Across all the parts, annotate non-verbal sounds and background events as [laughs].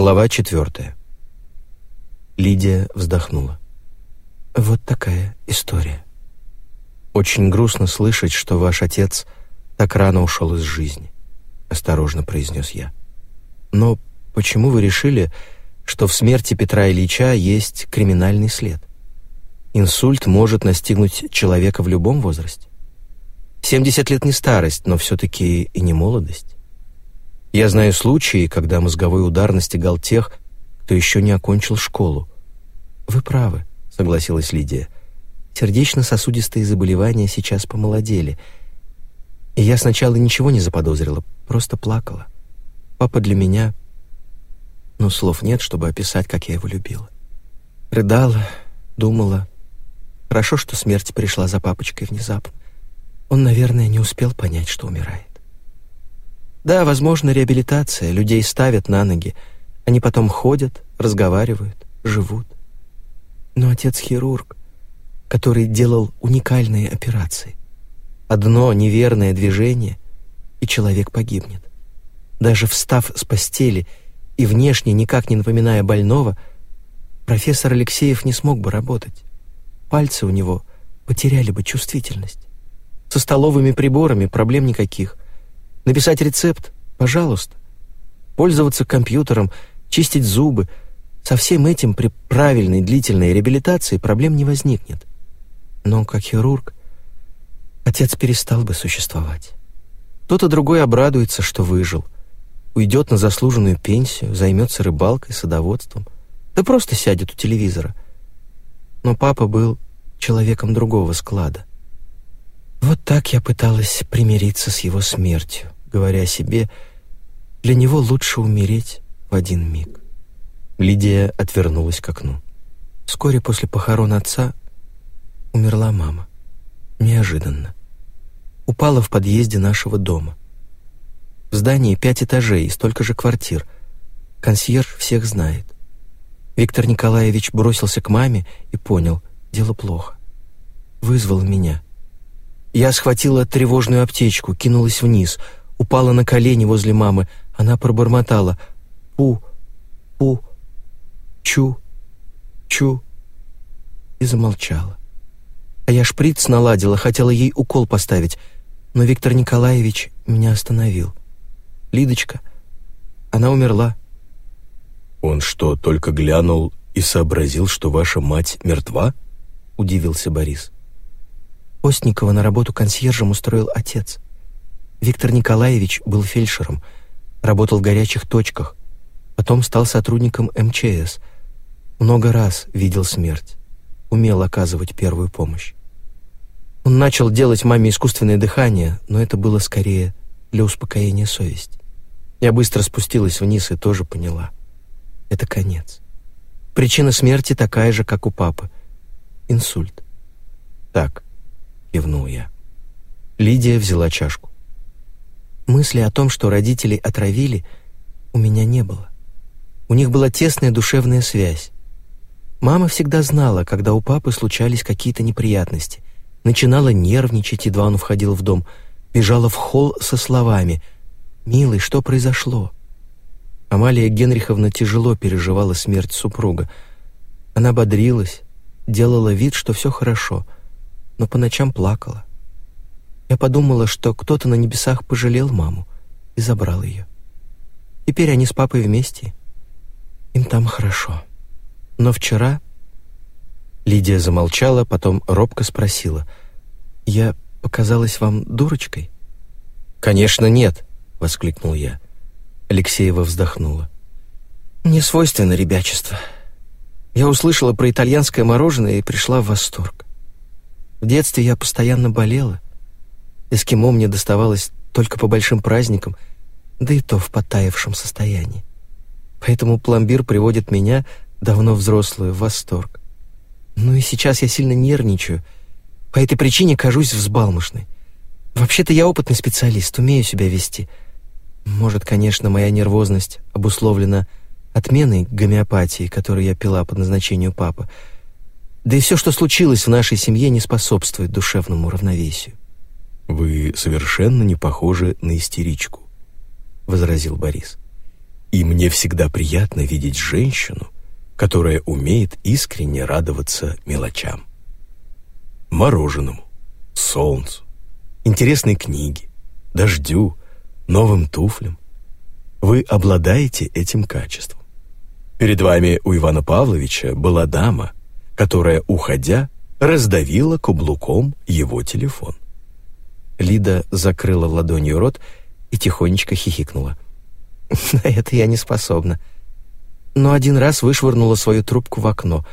Глава четвертая. Лидия вздохнула. «Вот такая история. Очень грустно слышать, что ваш отец так рано ушел из жизни», — осторожно произнес я. «Но почему вы решили, что в смерти Петра Ильича есть криминальный след? Инсульт может настигнуть человека в любом возрасте. 70 лет не старость, но все-таки и не молодость. Я знаю случаи, когда мозговой удар настигал тех, кто еще не окончил школу. «Вы правы», — согласилась Лидия. «Сердечно-сосудистые заболевания сейчас помолодели. И я сначала ничего не заподозрила, просто плакала. Папа для меня... Ну, слов нет, чтобы описать, как я его любила. Рыдала, думала. Хорошо, что смерть пришла за папочкой внезапно. Он, наверное, не успел понять, что умирает. Да, возможно, реабилитация, людей ставят на ноги. Они потом ходят, разговаривают, живут. Но отец хирург, который делал уникальные операции. Одно неверное движение, и человек погибнет. Даже встав с постели и внешне никак не напоминая больного, профессор Алексеев не смог бы работать. Пальцы у него потеряли бы чувствительность. Со столовыми приборами проблем никаких. Написать рецепт? Пожалуйста. Пользоваться компьютером, чистить зубы. Со всем этим при правильной длительной реабилитации проблем не возникнет. Но как хирург отец перестал бы существовать. Кто-то другой обрадуется, что выжил. Уйдет на заслуженную пенсию, займется рыбалкой, садоводством. Да просто сядет у телевизора. Но папа был человеком другого склада. Вот так я пыталась примириться с его смертью, говоря себе, для него лучше умереть в один миг. Лидия отвернулась к окну. Вскоре после похорон отца умерла мама. Неожиданно. Упала в подъезде нашего дома. В здании пять этажей и столько же квартир. Консьерж всех знает. Виктор Николаевич бросился к маме и понял, дело плохо. Вызвал меня — я схватила тревожную аптечку, кинулась вниз, упала на колени возле мамы. Она пробормотала «Пу, пу, чу, чу» и замолчала. А я шприц наладила, хотела ей укол поставить, но Виктор Николаевич меня остановил. «Лидочка, она умерла». «Он что, только глянул и сообразил, что ваша мать мертва?» — удивился Борис. Постникова на работу консьержем устроил отец. Виктор Николаевич был фельдшером, работал в горячих точках, потом стал сотрудником МЧС. Много раз видел смерть, умел оказывать первую помощь. Он начал делать маме искусственное дыхание, но это было скорее для успокоения совести. Я быстро спустилась вниз и тоже поняла. Это конец. Причина смерти такая же, как у папы. Инсульт. Так, — кивнул я. Лидия взяла чашку. Мысли о том, что родителей отравили, у меня не было. У них была тесная душевная связь. Мама всегда знала, когда у папы случались какие-то неприятности. Начинала нервничать, едва он входил в дом. Бежала в холл со словами «Милый, что произошло?» Амалия Генриховна тяжело переживала смерть супруга. Она бодрилась, делала вид, что все хорошо — но по ночам плакала. Я подумала, что кто-то на небесах пожалел маму и забрал ее. Теперь они с папой вместе. Им там хорошо. Но вчера... Лидия замолчала, потом робко спросила. «Я показалась вам дурочкой?» «Конечно, нет!» — воскликнул я. Алексеева вздохнула. «Мне свойственно ребячество. Я услышала про итальянское мороженое и пришла в восторг. В детстве я постоянно болела. Эскимо мне доставалось только по большим праздникам, да и то в потаявшем состоянии. Поэтому пломбир приводит меня, давно взрослую, в восторг. Ну и сейчас я сильно нервничаю. По этой причине кажусь взбалмошной. Вообще-то я опытный специалист, умею себя вести. Может, конечно, моя нервозность обусловлена отменой гомеопатии, которую я пила по назначению папы, да и все, что случилось в нашей семье, не способствует душевному равновесию. «Вы совершенно не похожи на истеричку», — возразил Борис. «И мне всегда приятно видеть женщину, которая умеет искренне радоваться мелочам. Мороженому, солнцу, интересной книге, дождю, новым туфлям. Вы обладаете этим качеством. Перед вами у Ивана Павловича была дама, которая, уходя, раздавила каблуком его телефон. Лида закрыла ладонью рот и тихонечко хихикнула. [laughs] «На это я не способна. Но один раз вышвырнула свою трубку в окно.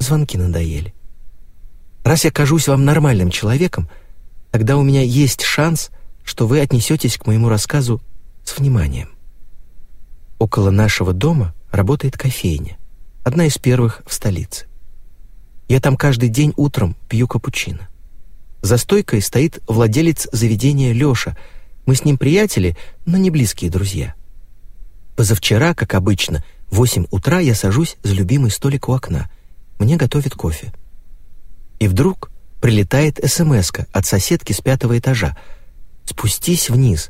Звонки надоели. Раз я кажусь вам нормальным человеком, тогда у меня есть шанс, что вы отнесетесь к моему рассказу с вниманием. Около нашего дома работает кофейня, одна из первых в столице. Я там каждый день утром пью капучино. За стойкой стоит владелец заведения Лёша. Мы с ним приятели, но не близкие друзья. Позавчера, как обычно, в 8 утра я сажусь за любимый столик у окна. Мне готовят кофе. И вдруг прилетает смс от соседки с пятого этажа. «Спустись вниз.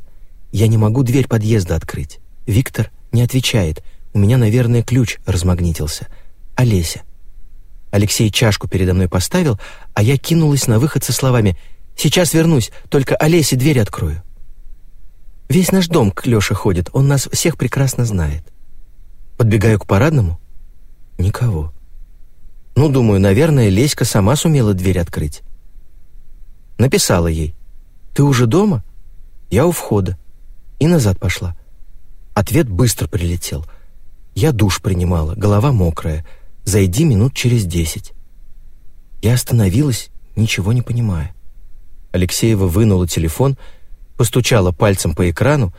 Я не могу дверь подъезда открыть». Виктор не отвечает. У меня, наверное, ключ размагнитился. Олеся. Алексей чашку передо мной поставил, а я кинулась на выход со словами «Сейчас вернусь, только Олесе дверь открою». Весь наш дом к Лёше ходит, он нас всех прекрасно знает. Подбегаю к парадному — никого. Ну, думаю, наверное, Леська сама сумела дверь открыть. Написала ей «Ты уже дома?» Я у входа. И назад пошла. Ответ быстро прилетел. Я душ принимала, голова мокрая — Зайди минут через десять». Я остановилась, ничего не понимая. Алексеева вынула телефон, постучала пальцем по экрану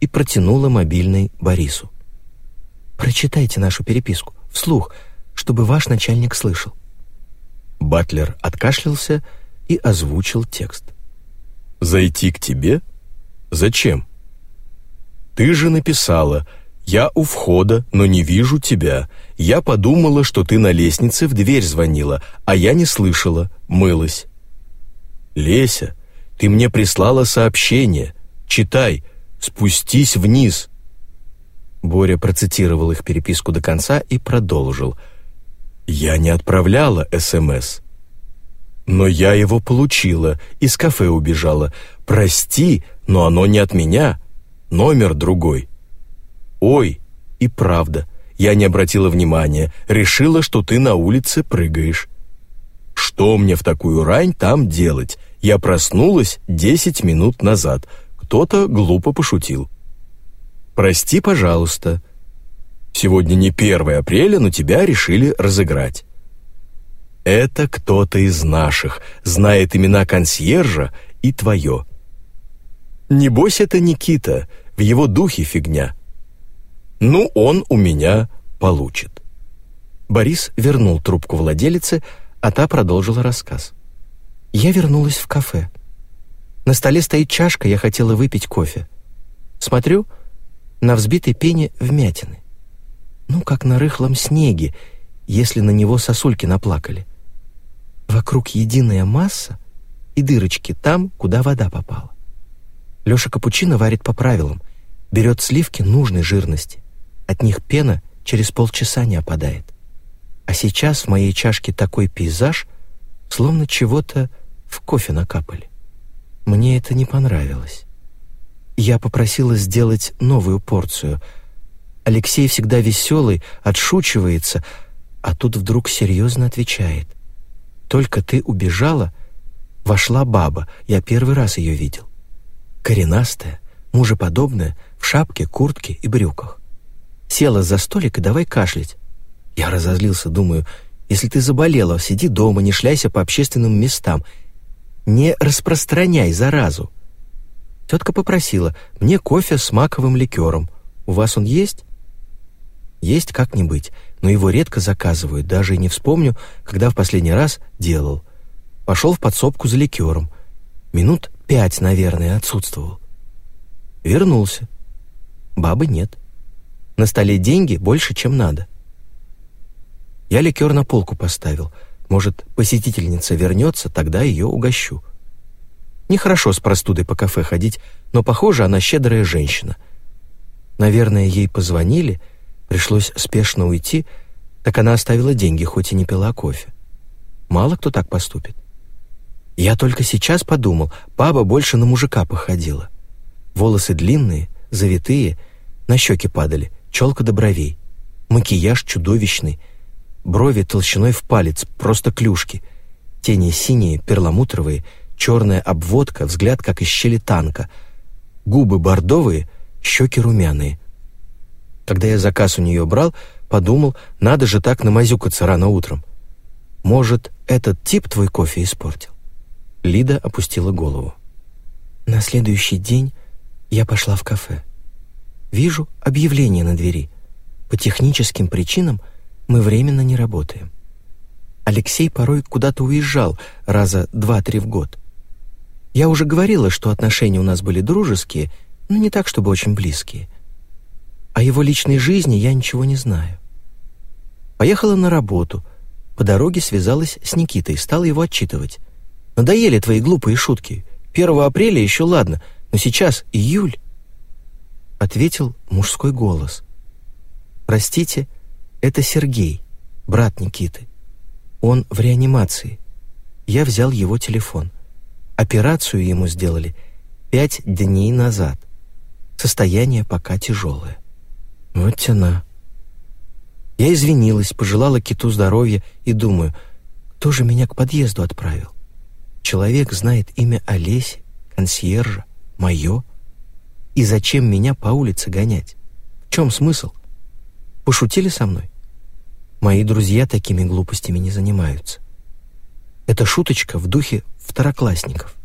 и протянула мобильный Борису. «Прочитайте нашу переписку, вслух, чтобы ваш начальник слышал». Батлер откашлялся и озвучил текст. «Зайти к тебе? Зачем? Ты же написала «Я у входа, но не вижу тебя. Я подумала, что ты на лестнице в дверь звонила, а я не слышала, мылась». «Леся, ты мне прислала сообщение. Читай. Спустись вниз». Боря процитировал их переписку до конца и продолжил. «Я не отправляла СМС. Но я его получила, из кафе убежала. Прости, но оно не от меня. Номер другой. «Ой, и правда, я не обратила внимания, решила, что ты на улице прыгаешь». «Что мне в такую рань там делать? Я проснулась десять минут назад. Кто-то глупо пошутил». «Прости, пожалуйста. Сегодня не 1 апреля, но тебя решили разыграть». «Это кто-то из наших, знает имена консьержа и твое». «Небось, это Никита, в его духе фигня». Ну, он у меня получит. Борис вернул трубку владелице, а та продолжила рассказ. Я вернулась в кафе. На столе стоит чашка, я хотела выпить кофе. Смотрю, на взбитой пене вмятины. Ну, как на рыхлом снеге, если на него сосульки наплакали. Вокруг единая масса и дырочки там, куда вода попала. Лёша капучино варит по правилам, берет сливки нужной жирности. От них пена через полчаса не опадает. А сейчас в моей чашке такой пейзаж, словно чего-то в кофе накапали. Мне это не понравилось. Я попросила сделать новую порцию. Алексей всегда веселый, отшучивается, а тут вдруг серьезно отвечает. «Только ты убежала, вошла баба, я первый раз ее видел. Коренастая, мужеподобная, в шапке, куртке и брюках села за столик и давай кашлять. Я разозлился, думаю, если ты заболела, сиди дома, не шляйся по общественным местам. Не распространяй заразу. Тетка попросила, мне кофе с маковым ликером. У вас он есть? Есть как-нибудь, но его редко заказывают, даже и не вспомню, когда в последний раз делал. Пошел в подсобку за ликером. Минут пять, наверное, отсутствовал. Вернулся. Бабы нет. На столе деньги больше, чем надо. Я ликер на полку поставил. Может, посетительница вернется, тогда ее угощу. Нехорошо с простудой по кафе ходить, но, похоже, она щедрая женщина. Наверное, ей позвонили, пришлось спешно уйти, так она оставила деньги, хоть и не пила кофе. Мало кто так поступит. Я только сейчас подумал, баба больше на мужика походила. Волосы длинные, завитые, на щеки падали, челка до бровей. Макияж чудовищный, брови толщиной в палец, просто клюшки. Тени синие, перламутровые, черная обводка, взгляд как из щели танка. Губы бордовые, щеки румяные. Когда я заказ у нее брал, подумал, надо же так намазюкаться рано утром. Может, этот тип твой кофе испортил? Лида опустила голову. На следующий день я пошла в кафе. Вижу объявление на двери. По техническим причинам мы временно не работаем. Алексей порой куда-то уезжал раза два-три в год. Я уже говорила, что отношения у нас были дружеские, но не так, чтобы очень близкие. О его личной жизни я ничего не знаю. Поехала на работу. По дороге связалась с Никитой, стала его отчитывать. «Надоели твои глупые шутки. 1 апреля еще ладно, но сейчас июль». Ответил мужской голос. «Простите, это Сергей, брат Никиты. Он в реанимации. Я взял его телефон. Операцию ему сделали пять дней назад. Состояние пока тяжелое. Вот тяна. Я извинилась, пожелала киту здоровья и думаю, кто же меня к подъезду отправил? Человек знает имя Олеси, консьержа, мое. И зачем меня по улице гонять? В чем смысл? Пошутили со мной? Мои друзья такими глупостями не занимаются. Это шуточка в духе второклассников.